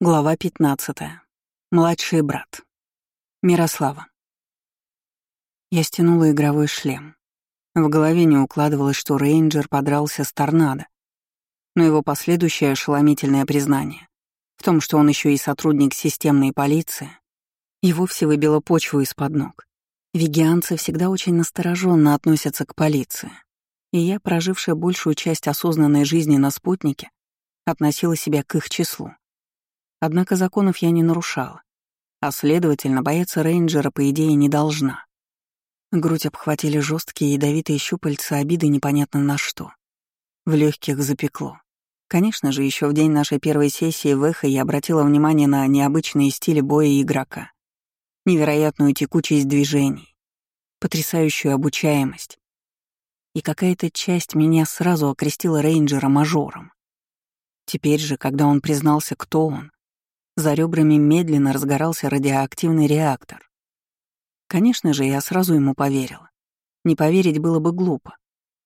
Глава 15. Младший брат. Мирослава. Я стянула игровой шлем. В голове не укладывалось, что рейнджер подрался с торнадо. Но его последующее ошеломительное признание в том, что он еще и сотрудник системной полиции, и вовсе выбило почву из-под ног. Вегианцы всегда очень настороженно относятся к полиции. И я, прожившая большую часть осознанной жизни на спутнике, относила себя к их числу. Однако законов я не нарушала, а, следовательно, бояться рейнджера, по идее, не должна. Грудь обхватили жесткие ядовитые щупальца обиды непонятно на что. В легких запекло. Конечно же, еще в день нашей первой сессии в эхо я обратила внимание на необычные стили боя игрока, невероятную текучесть движений, потрясающую обучаемость. И какая-то часть меня сразу окрестила рейнджера мажором. Теперь же, когда он признался, кто он, за ребрами медленно разгорался радиоактивный реактор. Конечно же, я сразу ему поверила. Не поверить было бы глупо.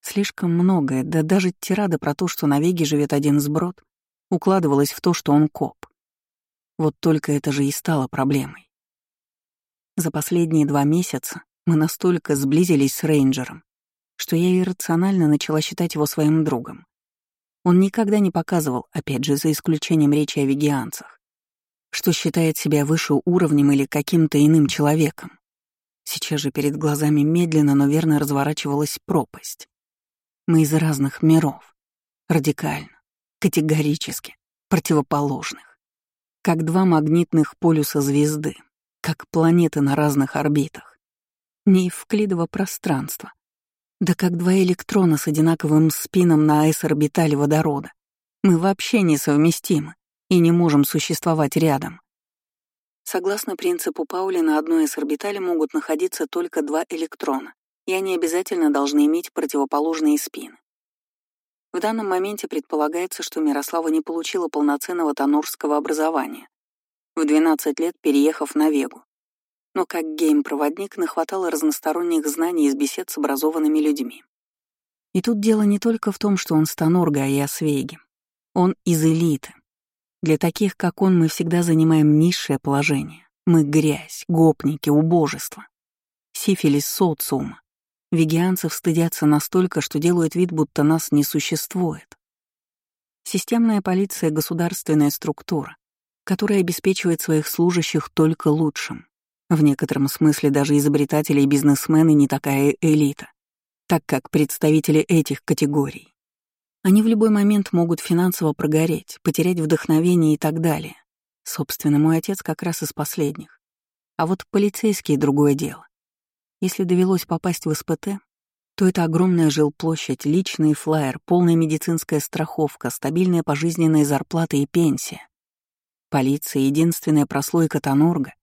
Слишком многое, да даже тирада про то, что на Веге живет один сброд, укладывалась в то, что он коп. Вот только это же и стало проблемой. За последние два месяца мы настолько сблизились с рейнджером, что я иррационально начала считать его своим другом. Он никогда не показывал, опять же, за исключением речи о вегианцах, что считает себя выше уровнем или каким-то иным человеком. Сейчас же перед глазами медленно, но верно разворачивалась пропасть. Мы из разных миров. Радикально, категорически, противоположных. Как два магнитных полюса звезды, как планеты на разных орбитах. Не евклидово пространство. Да как два электрона с одинаковым спином на S-орбитале водорода. Мы вообще несовместимы и не можем существовать рядом. Согласно принципу Паули, на одной из орбиталей могут находиться только два электрона, и они обязательно должны иметь противоположные спины. В данном моменте предполагается, что Мирослава не получила полноценного тонорского образования, в 12 лет переехав на Вегу. Но как гейм-проводник нахватала разносторонних знаний из бесед с образованными людьми. И тут дело не только в том, что он станорга и освейги. Он из элиты, для таких, как он, мы всегда занимаем низшее положение. Мы грязь, гопники, убожество. Сифилис социума. Вегианцев стыдятся настолько, что делают вид, будто нас не существует. Системная полиция — государственная структура, которая обеспечивает своих служащих только лучшим. В некотором смысле даже изобретатели и бизнесмены не такая элита, так как представители этих категорий они в любой момент могут финансово прогореть, потерять вдохновение и так далее. Собственно, мой отец как раз из последних. А вот полицейские — другое дело. Если довелось попасть в СПТ, то это огромная жилплощадь, личный флайер, полная медицинская страховка, стабильная пожизненная зарплата и пенсия. Полиция — единственная прослойка Тонорга,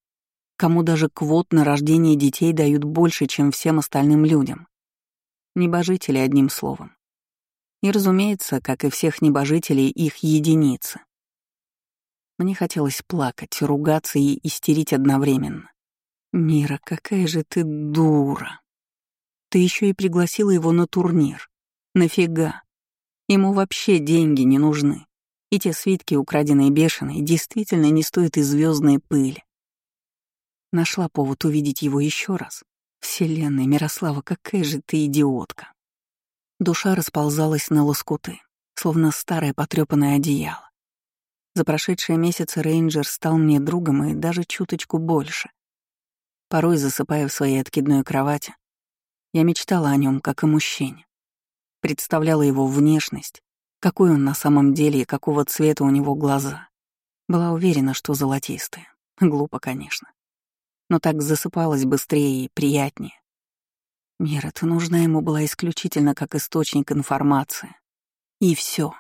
кому даже квот на рождение детей дают больше, чем всем остальным людям. Небожители, одним словом. И, разумеется, как и всех небожителей, их единицы. Мне хотелось плакать, ругаться и истерить одновременно. «Мира, какая же ты дура! Ты еще и пригласила его на турнир. Нафига? Ему вообще деньги не нужны. И те свитки, украденные бешеные, действительно не стоят и звездной пыли. Нашла повод увидеть его еще раз. Вселенная, Мирослава, какая же ты идиотка. Душа расползалась на лоскуты, словно старое потрёпанное одеяло. За прошедшие месяцы рейнджер стал мне другом и даже чуточку больше. Порой, засыпая в своей откидной кровати, я мечтала о нем как о мужчине. Представляла его внешность, какой он на самом деле и какого цвета у него глаза. Была уверена, что золотистые. Глупо, конечно. Но так засыпалась быстрее и приятнее. Мира, ты нужна ему была исключительно как источник информации. И все.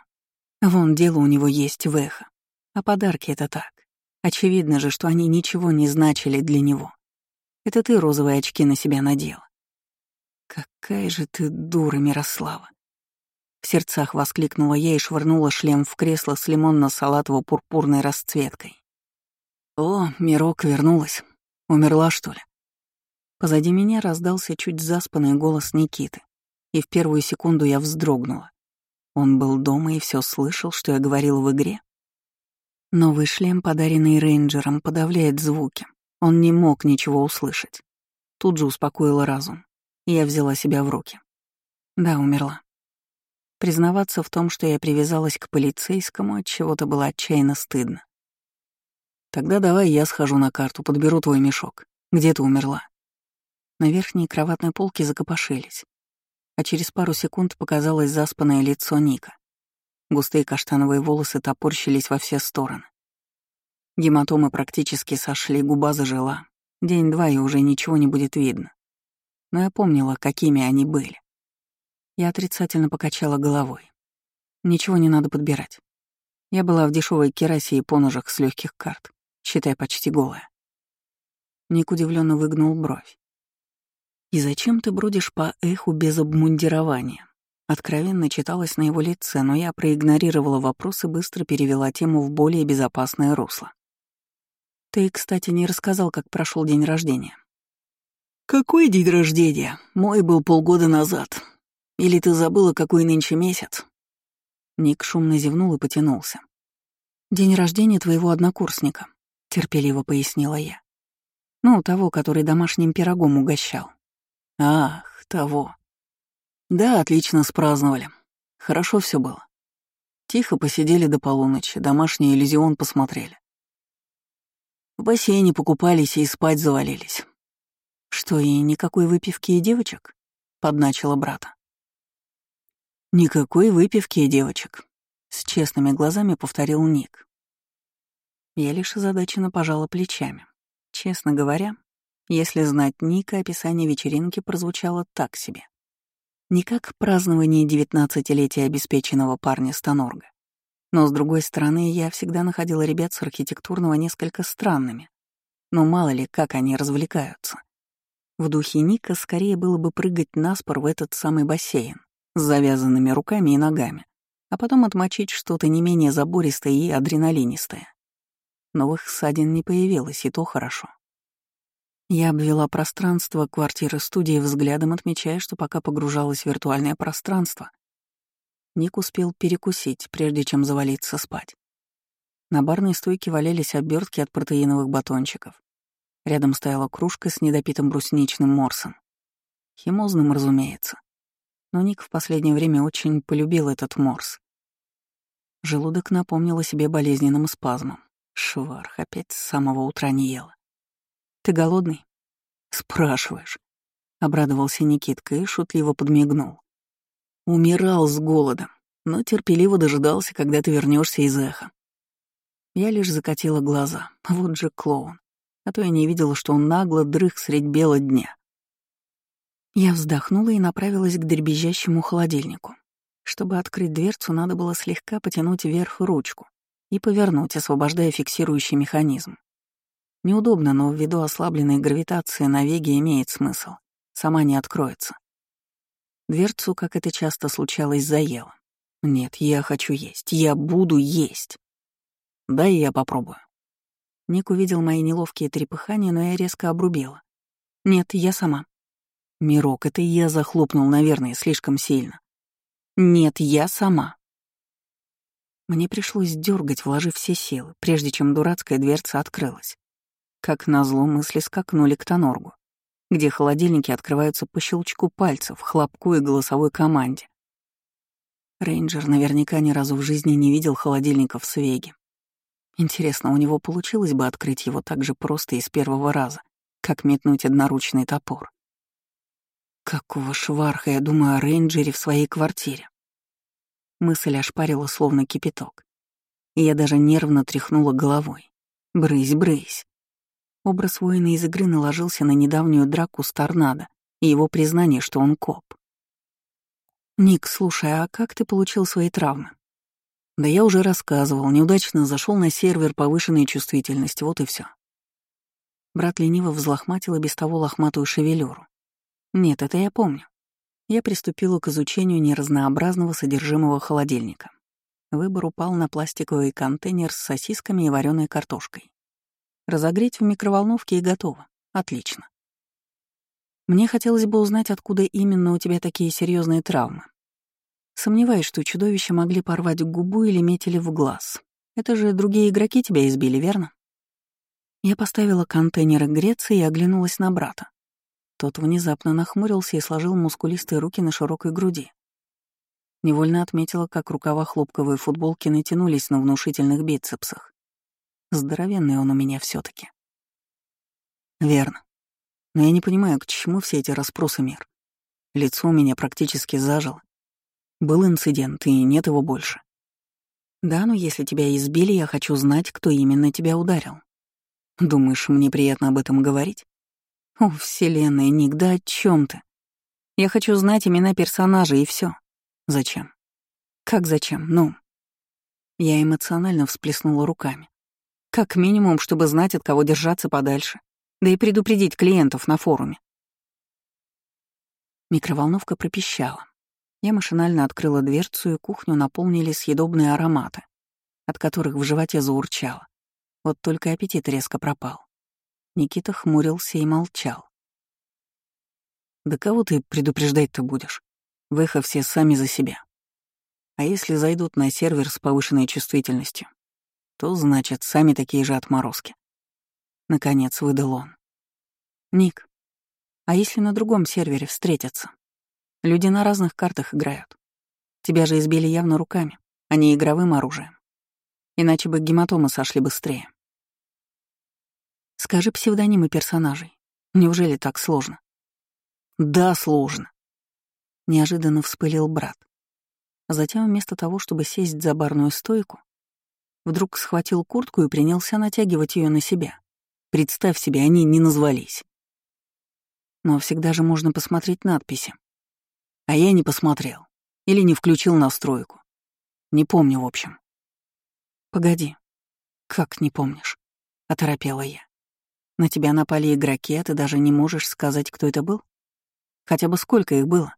Вон дело у него есть в эхо. А подарки — это так. Очевидно же, что они ничего не значили для него. Это ты розовые очки на себя надела. Какая же ты дура, Мирослава. В сердцах воскликнула я и швырнула шлем в кресло с лимонно-салатово-пурпурной расцветкой. О, Мирок вернулась. Умерла, что ли? Позади меня раздался чуть заспанный голос Никиты, и в первую секунду я вздрогнула. Он был дома и все слышал, что я говорил в игре. Новый шлем, подаренный рейнджером, подавляет звуки. Он не мог ничего услышать. Тут же успокоила разум. И я взяла себя в руки. Да, умерла. Признаваться в том, что я привязалась к полицейскому, от чего-то было отчаянно стыдно. Тогда давай я схожу на карту, подберу твой мешок. Где ты умерла? На верхней кроватной полке закопошились, а через пару секунд показалось заспанное лицо Ника. Густые каштановые волосы топорщились во все стороны. Гематомы практически сошли, губа зажила. День-два, и уже ничего не будет видно. Но я помнила, какими они были. Я отрицательно покачала головой. Ничего не надо подбирать. Я была в дешевой керасе и поножах с легких карт, считай почти голая. Ник удивленно выгнул бровь. «И зачем ты бродишь по эху без обмундирования?» Откровенно читалось на его лице, но я проигнорировала вопрос и быстро перевела тему в более безопасное русло. «Ты, кстати, не рассказал, как прошел день рождения». «Какой день рождения? Мой был полгода назад. Или ты забыла, какой нынче месяц?» Ник шумно зевнул и потянулся. «День рождения твоего однокурсника», — терпеливо пояснила я. «Ну, того, который домашним пирогом угощал». «Ах, того. Да, отлично спраздновали. Хорошо все было. Тихо посидели до полуночи, домашний иллюзион посмотрели. В бассейне покупались и спать завалились. Что, и никакой выпивки и девочек? Подначила брата. Никакой выпивки и девочек. С честными глазами повторил Ник. Я лишь озадаченно пожала плечами. Честно говоря, если знать Ника, описание вечеринки прозвучало так себе. Не как празднование девятнадцатилетия обеспеченного парня Станорга. Но, с другой стороны, я всегда находила ребят с архитектурного несколько странными. Но мало ли, как они развлекаются. В духе Ника скорее было бы прыгать на спор в этот самый бассейн с завязанными руками и ногами, а потом отмочить что-то не менее забористое и адреналинистое. Новых ссадин не появилось, и то хорошо. Я обвела пространство квартиры-студии взглядом, отмечая, что пока погружалась в виртуальное пространство, Ник успел перекусить, прежде чем завалиться спать. На барной стойке валялись обертки от протеиновых батончиков. Рядом стояла кружка с недопитым брусничным морсом. Химозным, разумеется. Но Ник в последнее время очень полюбил этот морс. Желудок напомнил о себе болезненным спазмом. Шварх опять с самого утра не ела. «Ты голодный?» «Спрашиваешь», — обрадовался Никитка и шутливо подмигнул. «Умирал с голодом, но терпеливо дожидался, когда ты вернешься из эха». Я лишь закатила глаза. Вот же клоун. А то я не видела, что он нагло дрых средь бела дня. Я вздохнула и направилась к дребезжащему холодильнику. Чтобы открыть дверцу, надо было слегка потянуть вверх ручку и повернуть, освобождая фиксирующий механизм. Неудобно, но ввиду ослабленной гравитации на веге имеет смысл. Сама не откроется. Дверцу, как это часто случалось, заело. Нет, я хочу есть. Я буду есть. Да и я попробую. Ник увидел мои неловкие трепыхания, но я резко обрубила. Нет, я сама. Мирок, это я захлопнул, наверное, слишком сильно. Нет, я сама. Мне пришлось дергать, вложив все силы, прежде чем дурацкая дверца открылась. Как назло, мысли скакнули к Тоноргу, где холодильники открываются по щелчку пальцев, хлопку и голосовой команде. Рейнджер наверняка ни разу в жизни не видел холодильников с Веги. Интересно, у него получилось бы открыть его так же просто и с первого раза, как метнуть одноручный топор. Какого шварха я думаю о рейнджере в своей квартире? Мысль ошпарила словно кипяток. И я даже нервно тряхнула головой. Брысь, брысь. Образ воина из игры наложился на недавнюю драку с торнадо и его признание, что он коп. «Ник, слушай, а как ты получил свои травмы?» «Да я уже рассказывал, неудачно зашел на сервер повышенной чувствительности, вот и все. Брат лениво взлохматил и без того лохматую шевелюру. «Нет, это я помню. Я приступила к изучению неразнообразного содержимого холодильника. Выбор упал на пластиковый контейнер с сосисками и вареной картошкой. Разогреть в микроволновке и готово. Отлично. Мне хотелось бы узнать, откуда именно у тебя такие серьезные травмы. Сомневаюсь, что чудовища могли порвать губу или метили в глаз. Это же другие игроки тебя избили, верно? Я поставила контейнеры греться и оглянулась на брата. Тот внезапно нахмурился и сложил мускулистые руки на широкой груди. Невольно отметила, как рукава хлопковой футболки натянулись на внушительных бицепсах. Здоровенный он у меня все таки Верно. Но я не понимаю, к чему все эти расспросы мир. Лицо у меня практически зажило. Был инцидент, и нет его больше. Да, но если тебя избили, я хочу знать, кто именно тебя ударил. Думаешь, мне приятно об этом говорить? О, вселенная, Ник, да о чем ты? Я хочу знать имена персонажей и все. Зачем? Как зачем? Ну. Я эмоционально всплеснула руками. Как минимум, чтобы знать, от кого держаться подальше да и предупредить клиентов на форуме. Микроволновка пропищала. Я машинально открыла дверцу, и кухню наполнили съедобные ароматы, от которых в животе заурчало. Вот только аппетит резко пропал. Никита хмурился и молчал. «Да кого ты предупреждать-то будешь? Выхо все сами за себя. А если зайдут на сервер с повышенной чувствительностью, то, значит, сами такие же отморозки. Наконец выдал он. «Ник, а если на другом сервере встретятся? Люди на разных картах играют. Тебя же избили явно руками, а не игровым оружием. Иначе бы гематомы сошли быстрее. Скажи псевдонимы персонажей. Неужели так сложно? Да, сложно. Неожиданно вспылил брат. Затем вместо того, чтобы сесть за барную стойку, вдруг схватил куртку и принялся натягивать ее на себя. Представь себе, они не назвались. Но всегда же можно посмотреть надписи. А я не посмотрел. Или не включил настройку. Не помню, в общем. Погоди. Как не помнишь? Оторопела я. На тебя напали игроки, а ты даже не можешь сказать, кто это был? Хотя бы сколько их было?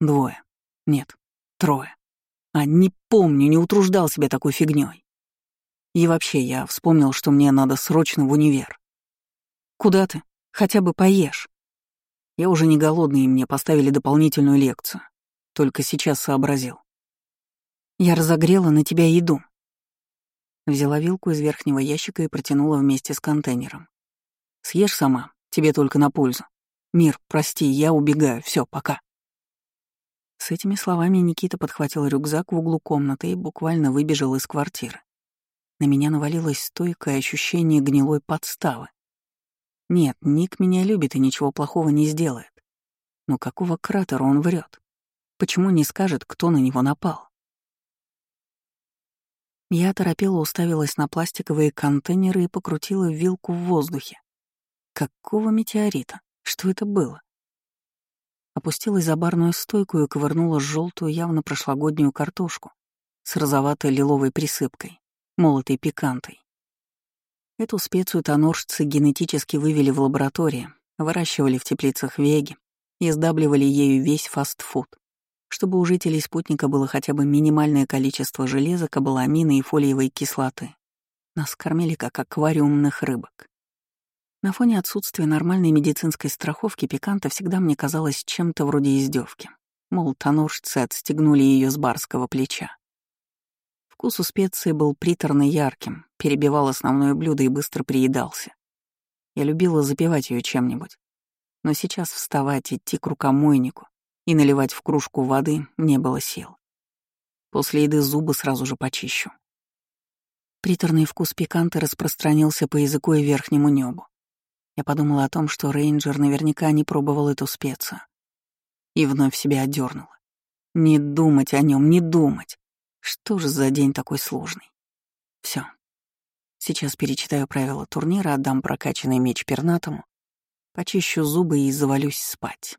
Двое. Нет, трое. А не помню, не утруждал себя такой фигней. И вообще, я вспомнил, что мне надо срочно в универ. Куда ты? Хотя бы поешь. Я уже не голодный, и мне поставили дополнительную лекцию. Только сейчас сообразил. Я разогрела на тебя еду. Взяла вилку из верхнего ящика и протянула вместе с контейнером. Съешь сама, тебе только на пользу. Мир, прости, я убегаю, все, пока. С этими словами Никита подхватил рюкзак в углу комнаты и буквально выбежал из квартиры. На меня навалилось стойкое ощущение гнилой подставы. Нет, Ник меня любит и ничего плохого не сделает. Но какого кратера он врет? Почему не скажет, кто на него напал? Я торопела уставилась на пластиковые контейнеры и покрутила вилку в воздухе. Какого метеорита? Что это было? Опустилась за барную стойку и ковырнула желтую, явно прошлогоднюю картошку с розоватой лиловой присыпкой молотой пикантой. Эту специю тоноржцы генетически вывели в лаборатории, выращивали в теплицах веги и сдабливали ею весь фастфуд, чтобы у жителей спутника было хотя бы минимальное количество железа, кобаламина и фолиевой кислоты. Нас кормили как аквариумных рыбок. На фоне отсутствия нормальной медицинской страховки пиканта всегда мне казалось чем-то вроде издевки. Мол, тоноржцы отстегнули ее с барского плеча. Вкус у специи был приторно ярким, перебивал основное блюдо и быстро приедался. Я любила запивать ее чем-нибудь. Но сейчас вставать, идти к рукомойнику и наливать в кружку воды не было сил. После еды зубы сразу же почищу. Приторный вкус пиканта распространился по языку и верхнему небу. Я подумала о том, что рейнджер наверняка не пробовал эту специю. И вновь себя одернула. Не думать о нем, не думать. Что же за день такой сложный? Все. Сейчас перечитаю правила турнира, отдам прокачанный меч пернатому, почищу зубы и завалюсь спать.